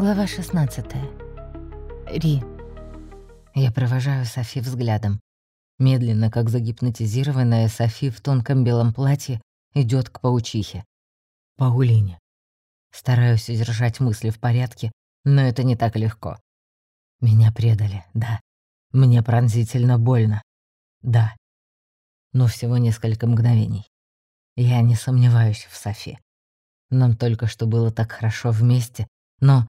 Глава 16. Ри. Я провожаю Софи взглядом. Медленно, как загипнотизированная, Софи в тонком белом платье идет к паучихе. Паулине. Стараюсь удержать мысли в порядке, но это не так легко. Меня предали, да. Мне пронзительно больно, да. Но всего несколько мгновений. Я не сомневаюсь в Софи. Нам только что было так хорошо вместе, но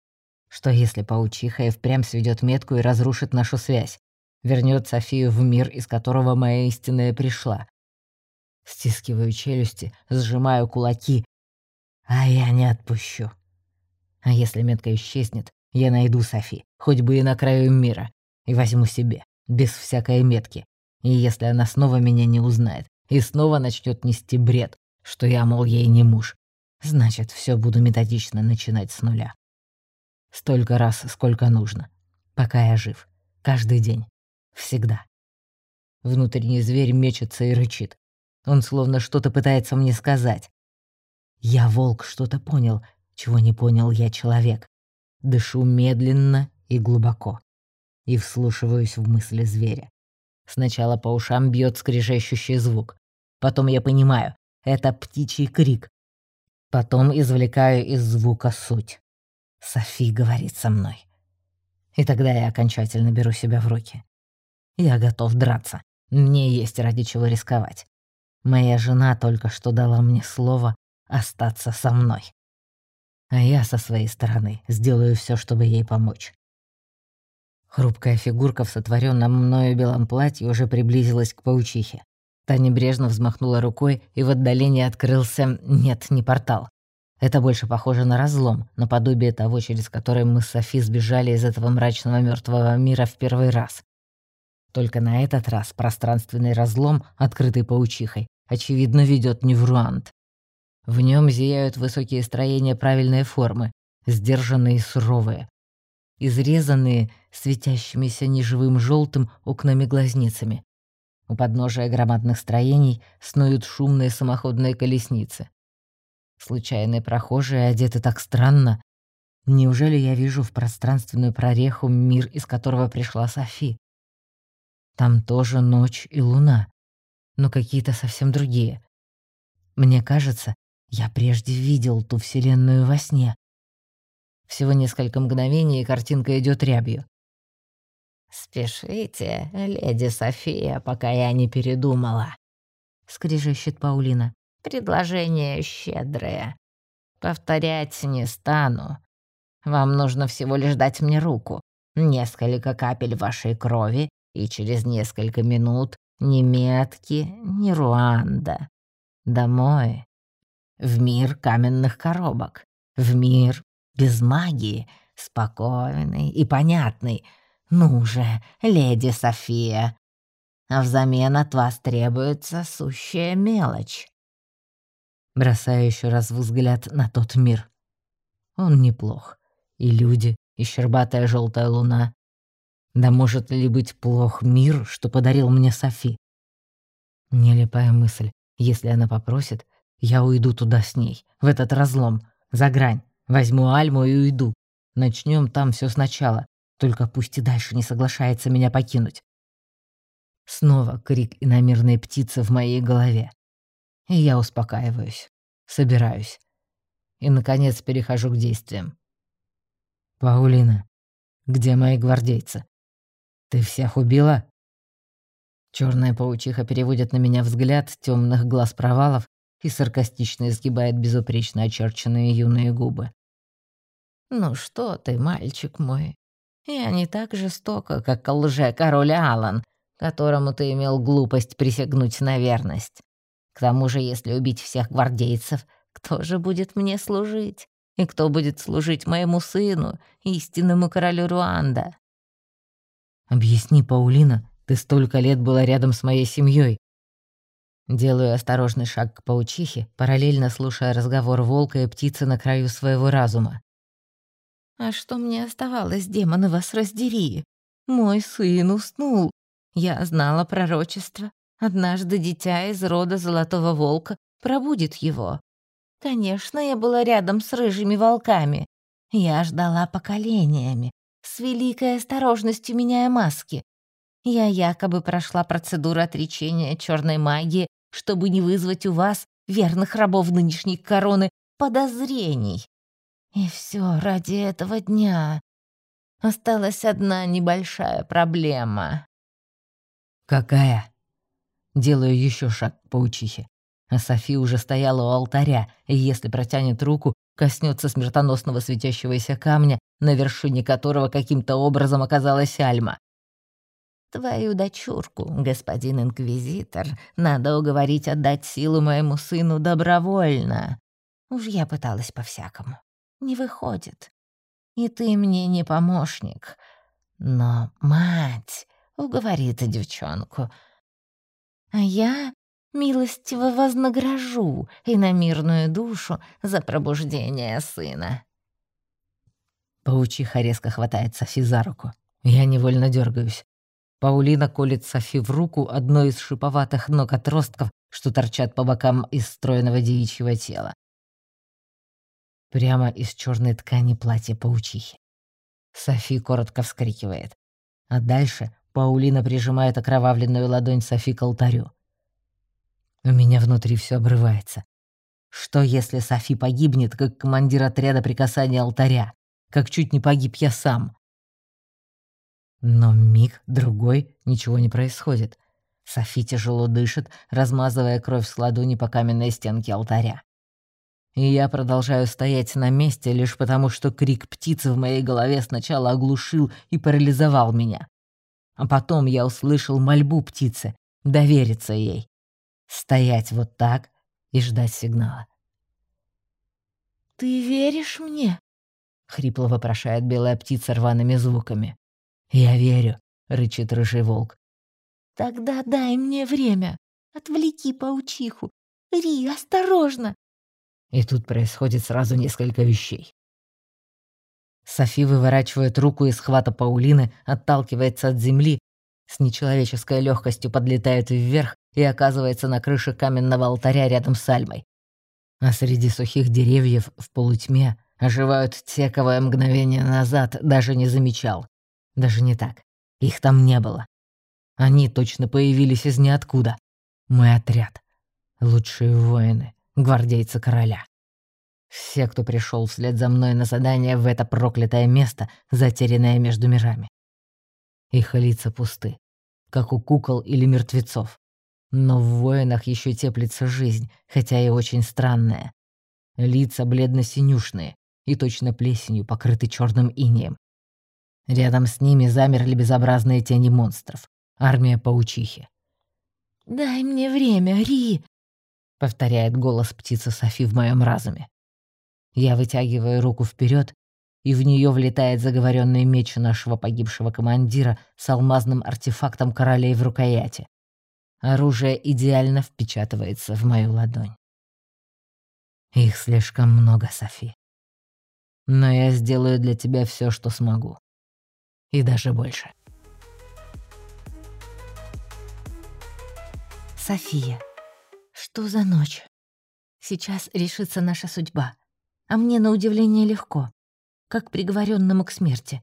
что если паучиха и впрямь сведет метку и разрушит нашу связь? Вернет Софию в мир, из которого моя истинная пришла. Стискиваю челюсти, сжимаю кулаки, а я не отпущу. А если метка исчезнет, я найду Софи, хоть бы и на краю мира, и возьму себе, без всякой метки. И если она снова меня не узнает, и снова начнет нести бред, что я, мол, ей не муж, значит, все буду методично начинать с нуля. Столько раз, сколько нужно. Пока я жив. Каждый день. Всегда. Внутренний зверь мечется и рычит. Он словно что-то пытается мне сказать. Я волк что-то понял, чего не понял я человек. Дышу медленно и глубоко. И вслушиваюсь в мысли зверя. Сначала по ушам бьет скрежещущий звук. Потом я понимаю, это птичий крик. Потом извлекаю из звука суть. Софи говорит со мной. И тогда я окончательно беру себя в руки. Я готов драться. Мне есть ради чего рисковать. Моя жена только что дала мне слово остаться со мной. А я со своей стороны сделаю все, чтобы ей помочь. Хрупкая фигурка в сотворенном мною белом платье уже приблизилась к паучихе. Та небрежно взмахнула рукой, и в отдалении открылся... Нет, не портал. Это больше похоже на разлом, наподобие того, через который мы с Софи сбежали из этого мрачного мертвого мира в первый раз. Только на этот раз пространственный разлом, открытый паучихой, очевидно ведет не в Руанд. В нем зияют высокие строения правильной формы, сдержанные и суровые, изрезанные светящимися неживым желтым окнами-глазницами. У подножия громадных строений снуют шумные самоходные колесницы. Случайные прохожие одеты так странно. Неужели я вижу в пространственную прореху мир, из которого пришла Софи? Там тоже ночь и луна, но какие-то совсем другие. Мне кажется, я прежде видел ту вселенную во сне. Всего несколько мгновений, и картинка идет рябью. «Спешите, леди София, пока я не передумала», — скрижещет Паулина. Предложение щедрое. Повторять не стану. Вам нужно всего лишь дать мне руку, несколько капель вашей крови, и через несколько минут ни метки, ни Руанда. Домой. В мир каменных коробок. В мир без магии, спокойный и понятный. Ну же, леди София. А взамен от вас требуется сущая мелочь. Бросаю еще раз взгляд на тот мир. Он неплох. И люди, и щербатая желтая луна. Да может ли быть плох мир, что подарил мне Софи? Нелепая мысль. Если она попросит, я уйду туда с ней, в этот разлом, за грань. Возьму Альму и уйду. Начнем там все сначала. Только пусть и дальше не соглашается меня покинуть. Снова крик иномирной птицы в моей голове. И я успокаиваюсь, собираюсь. И, наконец, перехожу к действиям. «Паулина, где мои гвардейцы? Ты всех убила?» Черная паучиха переводит на меня взгляд темных глаз провалов и саркастично изгибает безупречно очерченные юные губы. «Ну что ты, мальчик мой, я не так жестока, как лже-король Алан, которому ты имел глупость присягнуть на верность. К тому же, если убить всех гвардейцев, кто же будет мне служить? И кто будет служить моему сыну, истинному королю Руанда? Объясни, Паулина, ты столько лет была рядом с моей семьей. Делаю осторожный шаг к паучихе, параллельно слушая разговор волка и птицы на краю своего разума. «А что мне оставалось, демоны, вас раздери? Мой сын уснул. Я знала пророчество. Однажды дитя из рода Золотого Волка пробудит его. Конечно, я была рядом с рыжими волками. Я ждала поколениями, с великой осторожностью меняя маски. Я якобы прошла процедуру отречения черной магии, чтобы не вызвать у вас, верных рабов нынешней короны, подозрений. И все ради этого дня. Осталась одна небольшая проблема. «Какая?» Делаю еще шаг к паучихе. А Софи уже стояла у алтаря, и если протянет руку, коснется смертоносного светящегося камня, на вершине которого каким-то образом оказалась Альма. «Твою дочурку, господин инквизитор, надо уговорить отдать силу моему сыну добровольно. Уж я пыталась по-всякому. Не выходит. И ты мне не помощник. Но мать уговорит девчонку. А я милостиво вознагражу и на мирную душу за пробуждение сына». Паучиха резко хватает Софи за руку. Я невольно дергаюсь. Паулина колет Софи в руку одной из шиповатых ног отростков, что торчат по бокам из стройного девичьего тела. Прямо из черной ткани платья паучихи. Софи коротко вскрикивает. А дальше Паулина прижимает окровавленную ладонь Софи к алтарю. У меня внутри все обрывается. Что, если Софи погибнет, как командир отряда при алтаря? Как чуть не погиб я сам? Но миг, другой, ничего не происходит. Софи тяжело дышит, размазывая кровь с ладони по каменной стенке алтаря. И я продолжаю стоять на месте лишь потому, что крик птицы в моей голове сначала оглушил и парализовал меня. А потом я услышал мольбу птицы — довериться ей. Стоять вот так и ждать сигнала. «Ты веришь мне?» — хрипло вопрошает белая птица рваными звуками. «Я верю», — рычит рыжий волк. «Тогда дай мне время. Отвлеки паучиху. Ри, осторожно!» И тут происходит сразу несколько вещей. Софи выворачивает руку из хвата Паулины, отталкивается от земли, с нечеловеческой легкостью подлетает вверх и оказывается на крыше каменного алтаря рядом с Альмой. А среди сухих деревьев в полутьме оживают те, кого я мгновение назад даже не замечал. Даже не так. Их там не было. Они точно появились из ниоткуда. Мой отряд. Лучшие воины, гвардейцы короля. Все, кто пришел вслед за мной на задание в это проклятое место, затерянное между мирами. Их лица пусты, как у кукол или мертвецов. Но в воинах еще теплится жизнь, хотя и очень странная. Лица бледно-синюшные и точно плесенью покрыты черным инеем. Рядом с ними замерли безобразные тени монстров. Армия паучихи. «Дай мне время, Ри!» — повторяет голос птицы Софи в моем разуме. Я вытягиваю руку вперед, и в нее влетает заговоренный меч нашего погибшего командира с алмазным артефактом королей в рукояти. Оружие идеально впечатывается в мою ладонь. Их слишком много, Софи. Но я сделаю для тебя все, что смогу. И даже больше. София, что за ночь? Сейчас решится наша судьба. А мне на удивление легко, как приговоренному к смерти.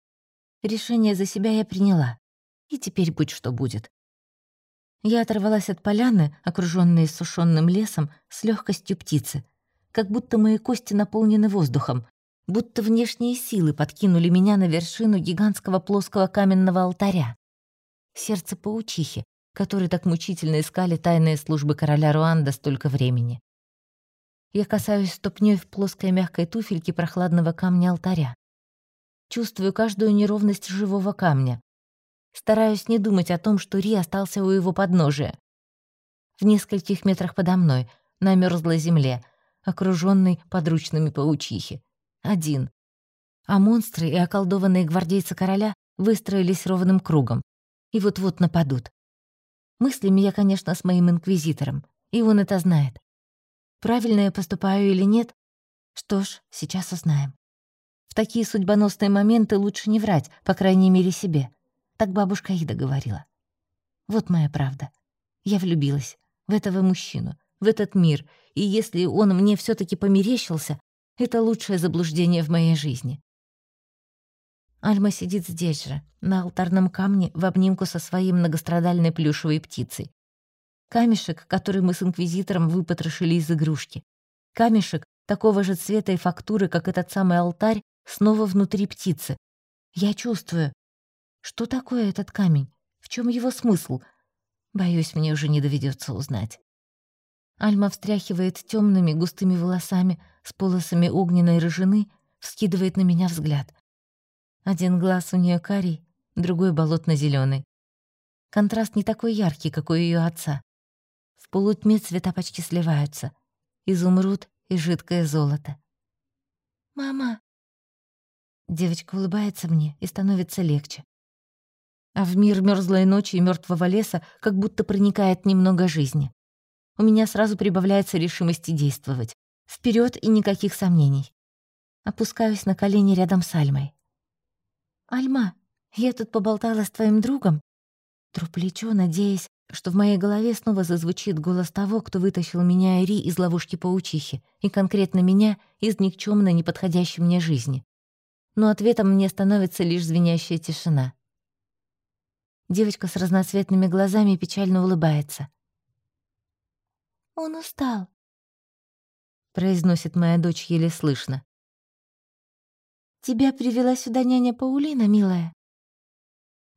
Решение за себя я приняла. И теперь будь что будет. Я оторвалась от поляны, окружённой сушёным лесом, с легкостью птицы, как будто мои кости наполнены воздухом, будто внешние силы подкинули меня на вершину гигантского плоского каменного алтаря. Сердце паучихи, который так мучительно искали тайные службы короля Руанда столько времени. Я касаюсь ступнёй в плоской мягкой туфельке прохладного камня алтаря. Чувствую каждую неровность живого камня, Стараюсь не думать о том, что Ри остался у его подножия. В нескольких метрах подо мной, на мёрзлой земле, окружённый подручными паучихи. Один. А монстры и околдованные гвардейцы короля выстроились ровным кругом и вот-вот нападут. Мыслями я, конечно, с моим инквизитором, и он это знает. Правильно я поступаю или нет? Что ж, сейчас узнаем. В такие судьбоносные моменты лучше не врать, по крайней мере, себе. Так бабушка Ида говорила. Вот моя правда. Я влюбилась в этого мужчину, в этот мир, и если он мне все таки померещился, это лучшее заблуждение в моей жизни. Альма сидит здесь же, на алтарном камне, в обнимку со своей многострадальной плюшевой птицей. Камешек, который мы с инквизитором выпотрошили из игрушки. Камешек такого же цвета и фактуры, как этот самый алтарь, снова внутри птицы. Я чувствую. Что такое этот камень? В чем его смысл? Боюсь, мне уже не доведется узнать. Альма встряхивает темными густыми волосами с полосами огненной рыжины, вскидывает на меня взгляд. Один глаз у нее карий, другой болотно зеленый Контраст не такой яркий, как у ее отца. Полутьме цвета почти сливаются. Изумруд и жидкое золото. «Мама!» Девочка улыбается мне и становится легче. А в мир мёрзлой ночи и мёртвого леса как будто проникает немного жизни. У меня сразу прибавляется решимости действовать. Вперед и никаких сомнений. Опускаюсь на колени рядом с Альмой. «Альма, я тут поболтала с твоим другом». Тру плечо, надеясь, что в моей голове снова зазвучит голос того, кто вытащил меня и Ри из ловушки паучихи, и конкретно меня из никчёмной неподходящей мне жизни. Но ответом мне становится лишь звенящая тишина. Девочка с разноцветными глазами печально улыбается. «Он устал», — произносит моя дочь еле слышно. «Тебя привела сюда няня Паулина, милая?»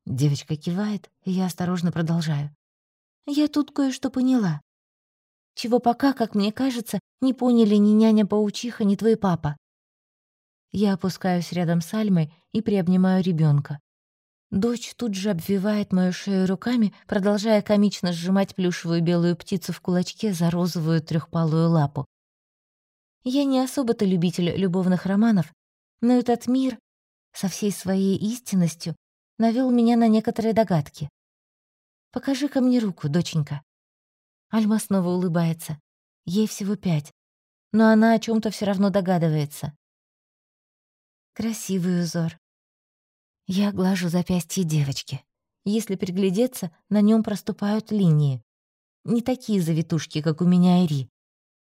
Девочка кивает, и я осторожно продолжаю. Я тут кое-что поняла. Чего пока, как мне кажется, не поняли ни няня-паучиха, ни твой папа. Я опускаюсь рядом с Альмой и приобнимаю ребенка. Дочь тут же обвивает мою шею руками, продолжая комично сжимать плюшевую белую птицу в кулачке за розовую трехпалую лапу. Я не особо-то любитель любовных романов, но этот мир со всей своей истинностью навел меня на некоторые догадки. Покажи-ка мне руку, доченька». Альма снова улыбается. Ей всего пять, но она о чем то все равно догадывается. Красивый узор. Я глажу запястье девочки. Если приглядеться, на нем проступают линии. Не такие завитушки, как у меня Ири,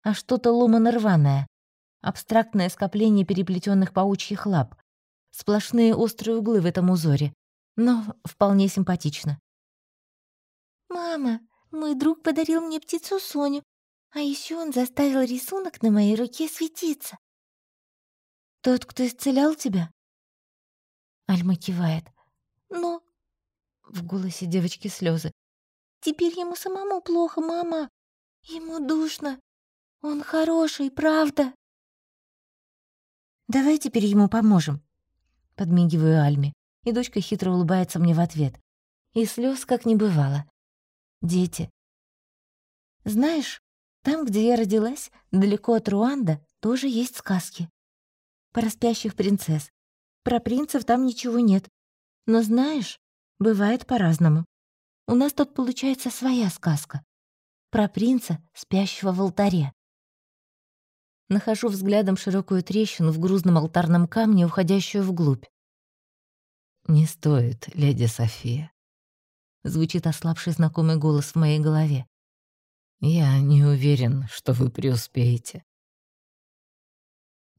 а что-то ломано-рваное. Абстрактное скопление переплетенных паучьих лап. Сплошные острые углы в этом узоре. Но вполне симпатично. «Мама, мой друг подарил мне птицу Соню, а еще он заставил рисунок на моей руке светиться». «Тот, кто исцелял тебя?» Альма кивает. «Но...» В голосе девочки слезы. «Теперь ему самому плохо, мама. Ему душно. Он хороший, правда?» «Давай теперь ему поможем», — подмигиваю Альме, и дочка хитро улыбается мне в ответ. И слез как не бывало дети. Знаешь, там, где я родилась, далеко от Руанда, тоже есть сказки. Про спящих принцесс. Про принцев там ничего нет. Но знаешь, бывает по-разному. У нас тут получается своя сказка. Про принца, спящего в алтаре. Нахожу взглядом широкую трещину в грузном алтарном камне, уходящую вглубь. «Не стоит, леди София. Звучит ослабший знакомый голос в моей голове. «Я не уверен, что вы преуспеете».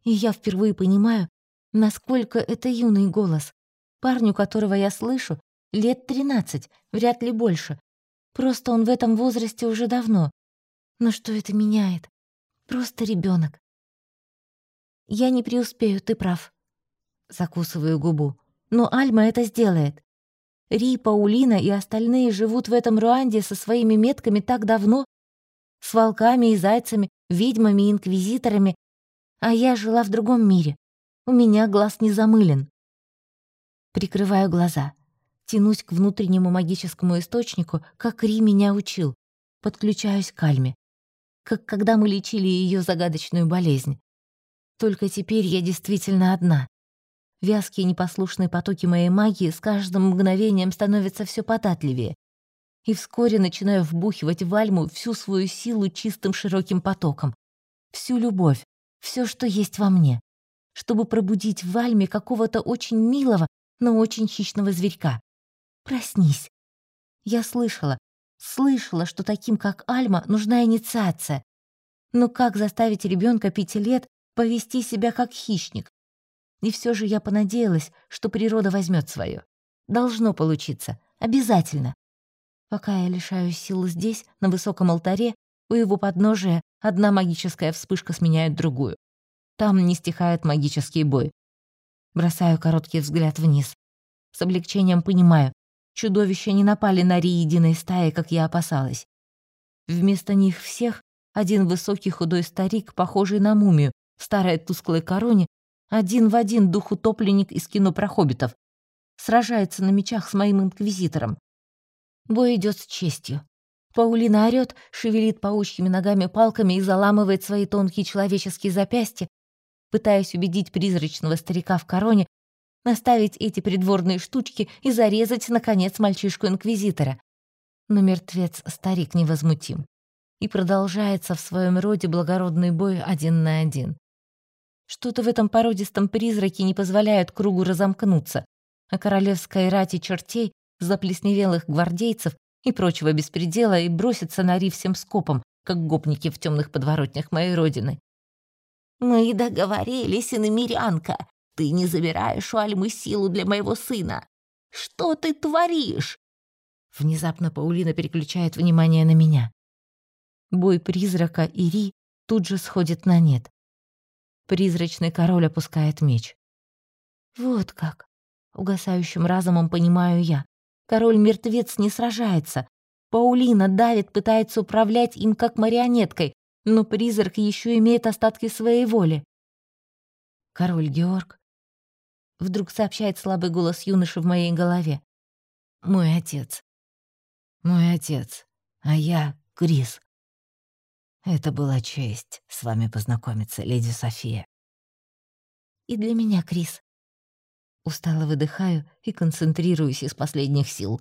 И я впервые понимаю, насколько это юный голос. Парню, которого я слышу, лет тринадцать, вряд ли больше. Просто он в этом возрасте уже давно. Но что это меняет? Просто ребенок. Я не преуспею, ты прав. Закусываю губу. Но Альма это сделает. Ри, Паулина и остальные живут в этом Руанде со своими метками так давно, с волками и зайцами, ведьмами и инквизиторами, а я жила в другом мире. У меня глаз не замылен. Прикрываю глаза, тянусь к внутреннему магическому источнику, как Ри меня учил, подключаюсь к Альме, как когда мы лечили ее загадочную болезнь. Только теперь я действительно одна. Вязкие непослушные потоки моей магии с каждым мгновением становятся все податливее. И вскоре начинаю вбухивать в Альму всю свою силу чистым широким потоком. Всю любовь, все, что есть во мне. Чтобы пробудить в Альме какого-то очень милого, но очень хищного зверька. Проснись. Я слышала, слышала, что таким, как Альма, нужна инициация. Но как заставить ребенка пяти лет повести себя как хищник? И все же я понадеялась, что природа возьмет свое. Должно получиться. Обязательно. Пока я лишаюсь сил здесь, на высоком алтаре, у его подножия одна магическая вспышка сменяет другую. Там не стихает магический бой. Бросаю короткий взгляд вниз. С облегчением понимаю, чудовища не напали на Ри единой стаи, как я опасалась. Вместо них всех один высокий худой старик, похожий на мумию, в старой тусклой короне, один в один дух утопленник из кино про хоббитов, сражается на мечах с моим инквизитором. Бой идет с честью. Паулина орёт, шевелит паучьими ногами палками и заламывает свои тонкие человеческие запястья, пытаясь убедить призрачного старика в короне наставить эти придворные штучки и зарезать, наконец, мальчишку-инквизитора. Но мертвец-старик невозмутим. И продолжается в своем роде благородный бой один на один. Что-то в этом породистом призраке не позволяет кругу разомкнуться, а королевская рати чертей, заплесневелых гвардейцев и прочего беспредела и бросится на Ри всем скопом, как гопники в темных подворотнях моей родины. «Мы договорились, иномерянка. Ты не забираешь у Альмы силу для моего сына. Что ты творишь?» Внезапно Паулина переключает внимание на меня. Бой призрака и Ри тут же сходит на нет. Призрачный король опускает меч. Вот как. Угасающим разумом понимаю я. Король-мертвец не сражается. Паулина давит, пытается управлять им как марионеткой, но призрак еще имеет остатки своей воли. Король Георг. Вдруг сообщает слабый голос юноши в моей голове. Мой отец. Мой отец. А я Крис. Это была честь с вами познакомиться, леди София. И для меня, Крис. Устало выдыхаю и концентрируюсь из последних сил.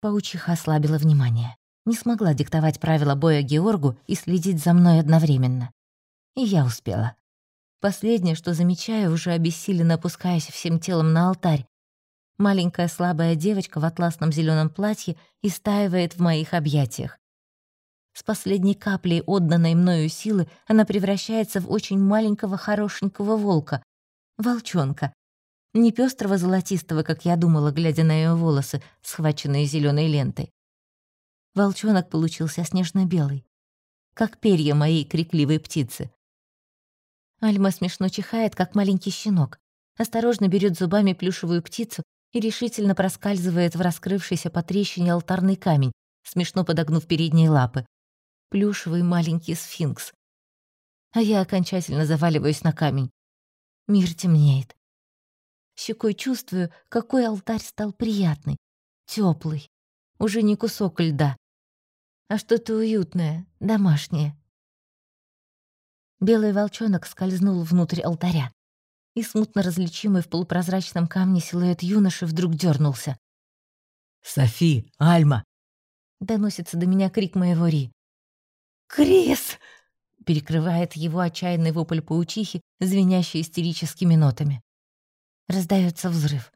Паучиха ослабила внимание. Не смогла диктовать правила боя Георгу и следить за мной одновременно. И я успела. Последнее, что замечаю, уже обессиленно опускаясь всем телом на алтарь. Маленькая слабая девочка в атласном зеленом платье истаивает в моих объятиях. С последней каплей отданной мною силы она превращается в очень маленького хорошенького волка. Волчонка. Не пестрого золотистого, как я думала, глядя на ее волосы, схваченные зеленой лентой. Волчонок получился снежно-белый, как перья моей крикливой птицы. Альма смешно чихает, как маленький щенок, осторожно берет зубами плюшевую птицу и решительно проскальзывает в раскрывшийся по трещине алтарный камень, смешно подогнув передние лапы плюшевый маленький сфинкс. А я окончательно заваливаюсь на камень. Мир темнеет. Щекой чувствую, какой алтарь стал приятный, теплый, уже не кусок льда, а что-то уютное, домашнее. Белый волчонок скользнул внутрь алтаря, и смутно различимый в полупрозрачном камне силуэт юноши вдруг дернулся. «Софи! Альма!» — доносится до меня крик моего Ри. «Крис!» — перекрывает его отчаянный вопль паучихи, звенящий истерическими нотами. Раздается взрыв.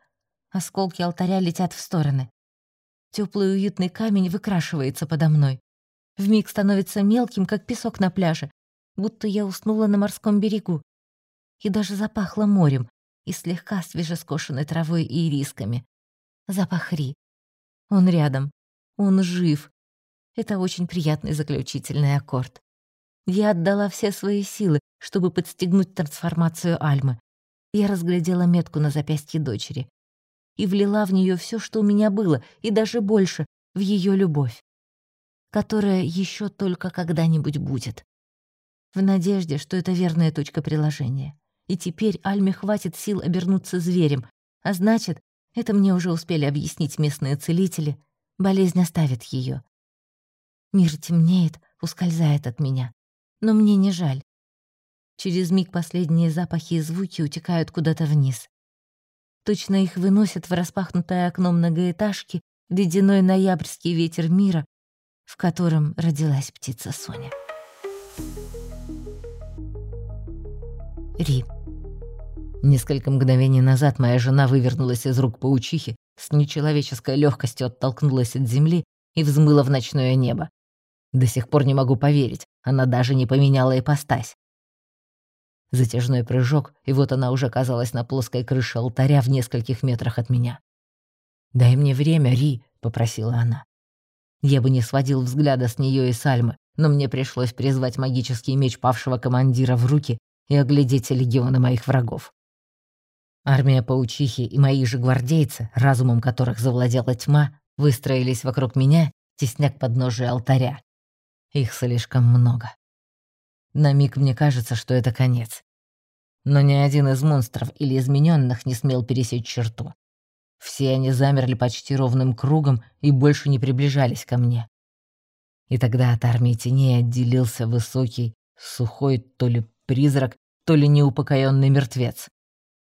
Осколки алтаря летят в стороны. Теплый уютный камень выкрашивается подо мной. Вмиг становится мелким, как песок на пляже, будто я уснула на морском берегу. И даже запахло морем и слегка свежескошенной травой и ирисками. Запах Ри. Он рядом. Он жив. Это очень приятный заключительный аккорд. Я отдала все свои силы, чтобы подстегнуть трансформацию Альмы. Я разглядела метку на запястье дочери и влила в нее все, что у меня было, и даже больше, в ее любовь, которая еще только когда-нибудь будет. В надежде, что это верная точка приложения. И теперь Альме хватит сил обернуться зверем, а значит, это мне уже успели объяснить местные целители, болезнь оставит ее. Мир темнеет, ускользает от меня. Но мне не жаль. Через миг последние запахи и звуки утекают куда-то вниз. Точно их выносят в распахнутое окно многоэтажки ледяной ноябрьский ветер мира, в котором родилась птица Соня. Ри. Несколько мгновений назад моя жена вывернулась из рук паучихи, с нечеловеческой легкостью оттолкнулась от земли и взмыла в ночное небо. До сих пор не могу поверить, она даже не поменяла ипостась. Затяжной прыжок, и вот она уже оказалась на плоской крыше алтаря в нескольких метрах от меня. «Дай мне время, Ри», — попросила она. Я бы не сводил взгляда с нее и Сальмы, но мне пришлось призвать магический меч павшего командира в руки и оглядеть легионы моих врагов. Армия паучихи и мои же гвардейцы, разумом которых завладела тьма, выстроились вокруг меня, тесня к алтаря. Их слишком много. На миг мне кажется, что это конец. Но ни один из монстров или измененных не смел пересечь черту. Все они замерли почти ровным кругом и больше не приближались ко мне. И тогда от армии теней отделился высокий, сухой то ли призрак, то ли неупокоенный мертвец.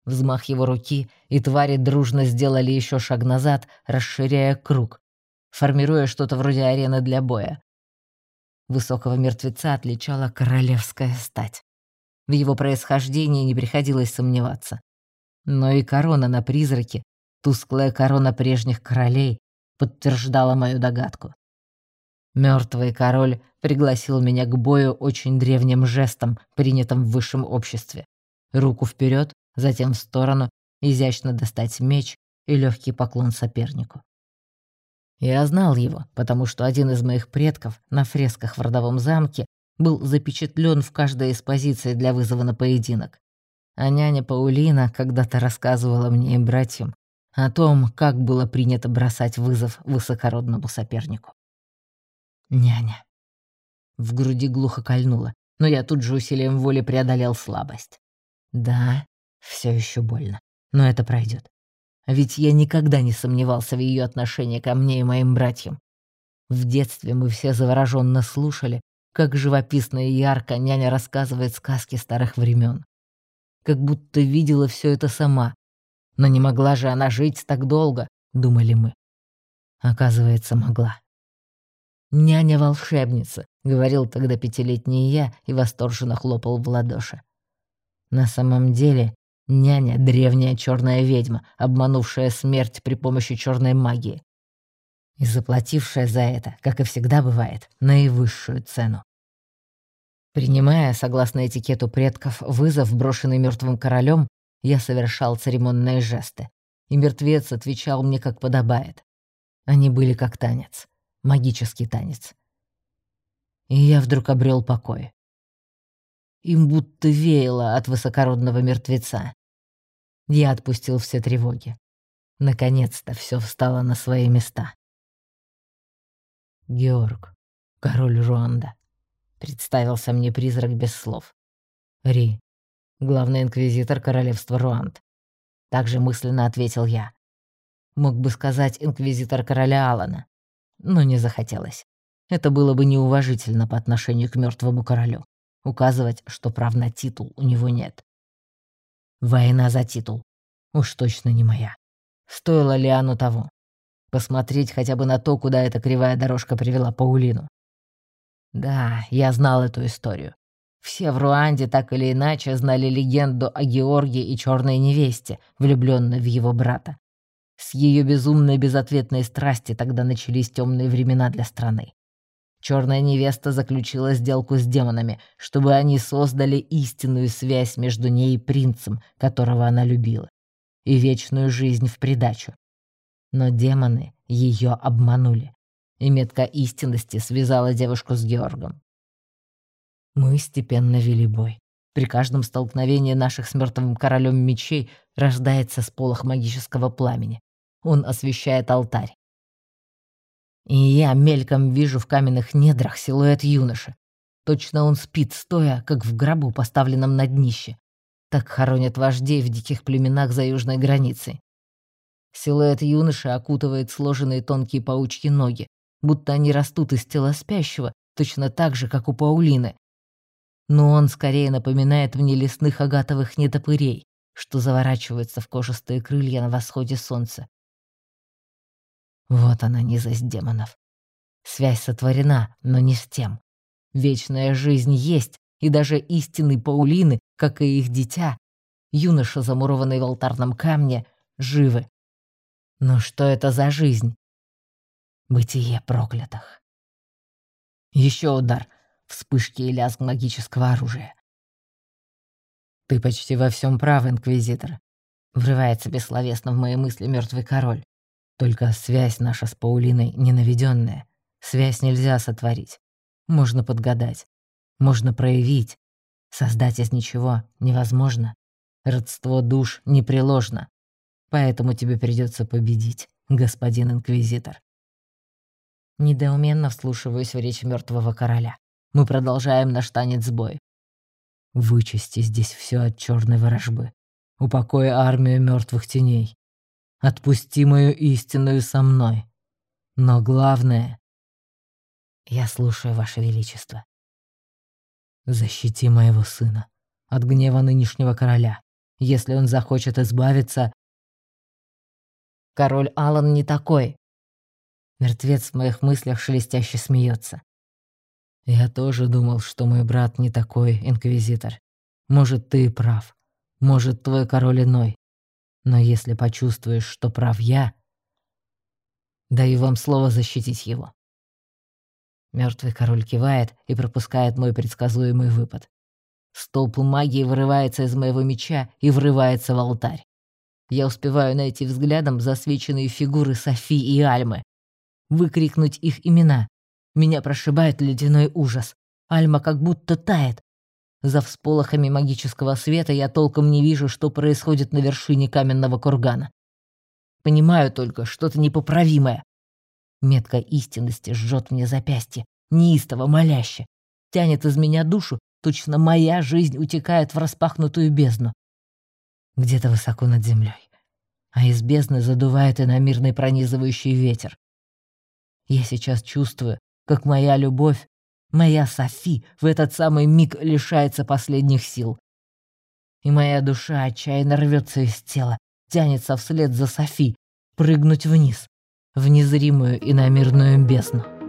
Взмах его руки, и твари дружно сделали еще шаг назад, расширяя круг, формируя что-то вроде арены для боя. Высокого мертвеца отличала королевская стать. В его происхождении не приходилось сомневаться. Но и корона на призраке, тусклая корона прежних королей, подтверждала мою догадку. Мертвый король пригласил меня к бою очень древним жестом, принятым в высшем обществе. Руку вперед, затем в сторону, изящно достать меч и легкий поклон сопернику. Я знал его, потому что один из моих предков на фресках в родовом замке был запечатлен в каждой из позиций для вызова на поединок. А няня Паулина когда-то рассказывала мне и братьям о том, как было принято бросать вызов высокородному сопернику. Няня. В груди глухо кольнуло, но я тут же усилием воли преодолел слабость. Да, все еще больно, но это пройдет. Ведь я никогда не сомневался в ее отношении ко мне и моим братьям. В детстве мы все завороженно слушали, как живописно и ярко няня рассказывает сказки старых времен. Как будто видела все это сама. Но не могла же она жить так долго, думали мы. Оказывается, могла. «Няня-волшебница», — говорил тогда пятилетний я и восторженно хлопал в ладоши. На самом деле, няня — древняя черная ведьма, обманувшая смерть при помощи черной магии. И заплатившая за это, как и всегда бывает, наивысшую цену. Принимая, согласно этикету предков, вызов, брошенный мертвым королем, я совершал церемонные жесты, и мертвец отвечал мне как подобает. Они были как танец магический танец. И я вдруг обрел покой. Им будто веяло от высокородного мертвеца. Я отпустил все тревоги. Наконец-то все встало на свои места. Георг, король Руанда. Представился мне призрак без слов. Ри, главный инквизитор королевства Руанд. Также мысленно ответил я. Мог бы сказать инквизитор короля Алана но не захотелось. Это было бы неуважительно по отношению к мертвому королю. Указывать, что прав на титул у него нет. Война за титул. Уж точно не моя. Стоило ли оно того? Посмотреть хотя бы на то, куда эта кривая дорожка привела Паулину. Да, я знал эту историю. Все в Руанде так или иначе знали легенду о Георгии и черной невесте, влюбленной в его брата. С ее безумной безответной страсти тогда начались темные времена для страны. Черная невеста заключила сделку с демонами, чтобы они создали истинную связь между ней и принцем, которого она любила, и вечную жизнь в придачу. Но демоны ее обманули, и метка истинности связала девушку с Георгом. Мы степенно вели бой. При каждом столкновении наших с мертвым королем мечей рождается сполох магического пламени. Он освещает алтарь. И я мельком вижу в каменных недрах силуэт юноши. Точно он спит, стоя, как в гробу, поставленном на днище. Так хоронят вождей в диких племенах за южной границей. Силуэт юноши окутывает сложенные тонкие паучьи ноги, будто они растут из тела спящего, точно так же, как у Паулины. Но он скорее напоминает мне лесных агатовых нетопырей, что заворачиваются в кожистые крылья на восходе солнца вот она низость демонов. Связь сотворена, но не с тем. Вечная жизнь есть, и даже истинные Паулины, как и их дитя, юноша, замурованный в алтарном камне, живы. Но что это за жизнь? Бытие проклятых. Еще удар, вспышки и лязг магического оружия. «Ты почти во всем прав, Инквизитор», — врывается бессловесно в мои мысли мертвый король. «Только связь наша с Паулиной ненаведенная. Связь нельзя сотворить. Можно подгадать. Можно проявить. Создать из ничего невозможно. Родство душ непреложно. Поэтому тебе придется победить, господин Инквизитор. Недоуменно вслушиваюсь в речь мертвого короля. Мы продолжаем наш танец бой. Вычисти здесь все от черной ворожбы. Упокой армию мертвых теней. Отпусти мою истинную со мной. Но главное... Я слушаю, Ваше Величество. Защити моего сына от гнева нынешнего короля. Если он захочет избавиться... Король Алан не такой. Мертвец в моих мыслях шелестяще смеется. Я тоже думал, что мой брат не такой, инквизитор. Может, ты и прав. Может, твой король иной. Но если почувствуешь, что прав я, даю вам слово защитить его. Мертвый король кивает и пропускает мой предсказуемый выпад. Столб магии вырывается из моего меча и врывается в алтарь. Я успеваю найти взглядом засвеченные фигуры Софи и Альмы. Выкрикнуть их имена. Меня прошибает ледяной ужас. Альма как будто тает. За всполохами магического света я толком не вижу, что происходит на вершине каменного кургана. Понимаю только, что-то непоправимое. Метка истинности жжет мне запястье, неистово моляще. Тянет из меня душу, точно моя жизнь утекает в распахнутую бездну. Где-то высоко над землей. А из бездны задувает иномирный пронизывающий ветер. Я сейчас чувствую, как моя любовь, моя Софи в этот самый миг лишается последних сил. И моя душа отчаянно рвется из тела, тянется вслед за Софи, прыгнуть вниз, в незримую иномирную бездну.